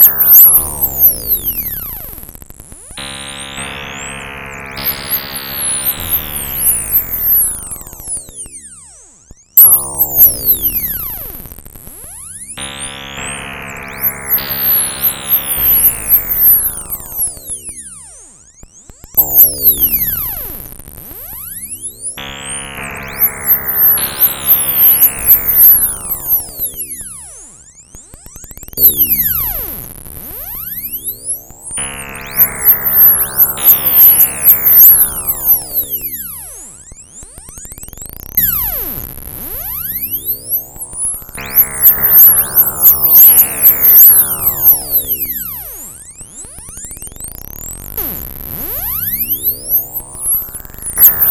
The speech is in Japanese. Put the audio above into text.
Oh.